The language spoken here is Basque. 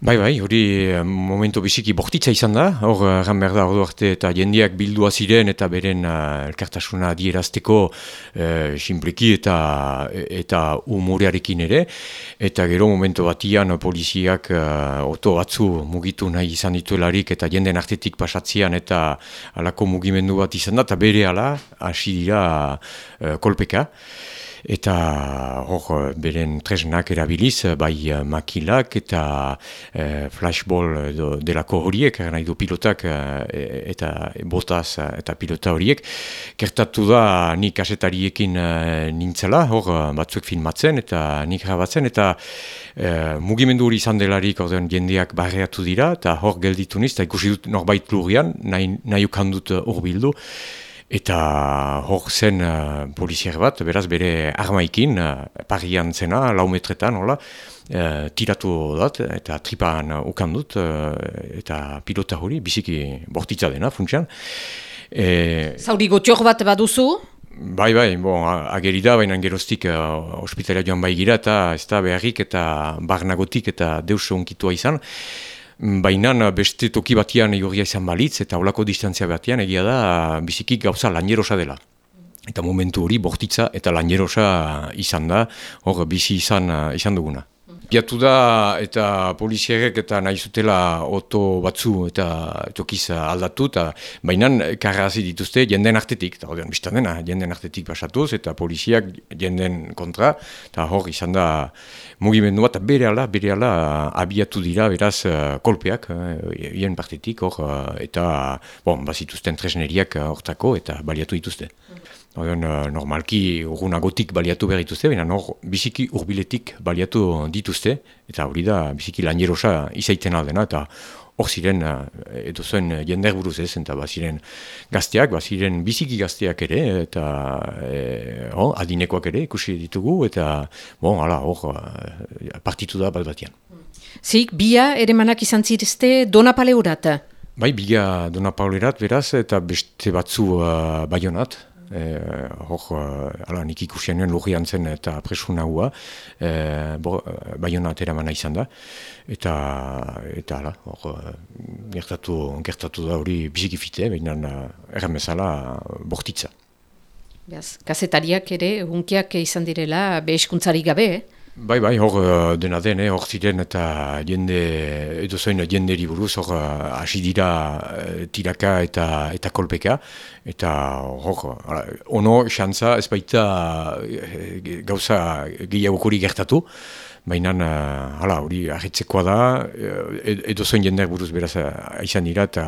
Bai, bai, hori eh, momentu biziki bortitza izan da, hor erran behar da ordu arte eta jendiak bildua ziren eta beren uh, elkartasuna dierazteko uh, simpliki eta eta umorearekin ere, eta gero momentu batian poliziak uh, oto batzu mugitu nahi izan dituelarik eta jenden artetik pasatzean eta alako mugimendu bat izan da, eta bere ala hasi dira uh, kolpeka. Eta hor beren tresnak erabiliz, bai eh, makilak eta e, flashball do, delako horiek, nahi du pilotak e, eta botaz eta pilota horiek. Kertatu da nik asetariekin e, nintzela, hor batzuk filmatzen eta nik rabatzen, eta e, mugimendu hori izan delarik ordean jendeak barreatu dira, eta hor gelditu niz, eta ikusi dut norbait lurian, nahi, nahi ukandut hor bildu. Eta hor zen uh, bat, beraz bere armaikin, uh, parian zena, laumetretan, hola, uh, tiratu dat, eta tripan ukan dut, uh, eta pilota hori, biziki bortitza dena, funtsian. E, Zauri gotxor bat baduzu? Bai, bai, bon, ageri da, baina geroztik uh, ospitalia joan bai gira, eta ez da beharrik eta barnagotik eta deus onkitua izan. Baina beste toki batian egoria izan balitz eta olako distantzia batian egia da biziki gauza lanierosa dela. Eta momentu hori bortitza eta lanierosa izan da, hor bizi izan, izan duguna. Biatu da eta poliziarek eta nahi zutela oto batzu eta tokiz aldatu, eta baina karrazi dituzte jenden artetik, eta hori biztan dena, jenden artetik basatuz, eta poliziak jenden kontra, eta hor izan da mugimendu bat, bere ala, bere ala abiatu dira, beraz, kolpeak, hien partetik, hor, eta, bon, bazituzten tresneriak hortako, eta baliatu dituzte. Oden, uh, normalki urgunagotik baliatu behar dituzte, baina nor biziki urbiletik baliatu dituzte, eta hori da biziki lanierosa izaiten aldena, eta hor ziren uh, edo zuen jender buruz ez, eta baziren gazteak, baziren biziki gazteak ere, eta e, oh, adinekoak ere ikusi ditugu, eta bon, hala, hor uh, partitu da bat batian. Zik, bia ere manak izan zirizte Dona Paleurat? Bai, bia Dona Paleurat beraz, eta beste batzu uh, baionat, e, hor, eh, ala, nik ikusian nuen zen eta presuna hua, e, baiona atera izan da, eta, eta ala, hor, gertatu, gertatu da hori bizikifite, baina erren bezala bortitza. Beaz, kasetariak ere, hunkiak izan direla, beheskuntzari gabe, eh? Bai, bai, hor uh, dena den, hor ziren eta jende, edo zoin jenderi buruz, hor uh, hasi dira uh, tiraka eta eta kolpeka, eta hor, ono, xantza, ez baita gauza gehiago gertatu, baina hala hori ahetzekoa da edo zoin jender buruz beraz izan dira eta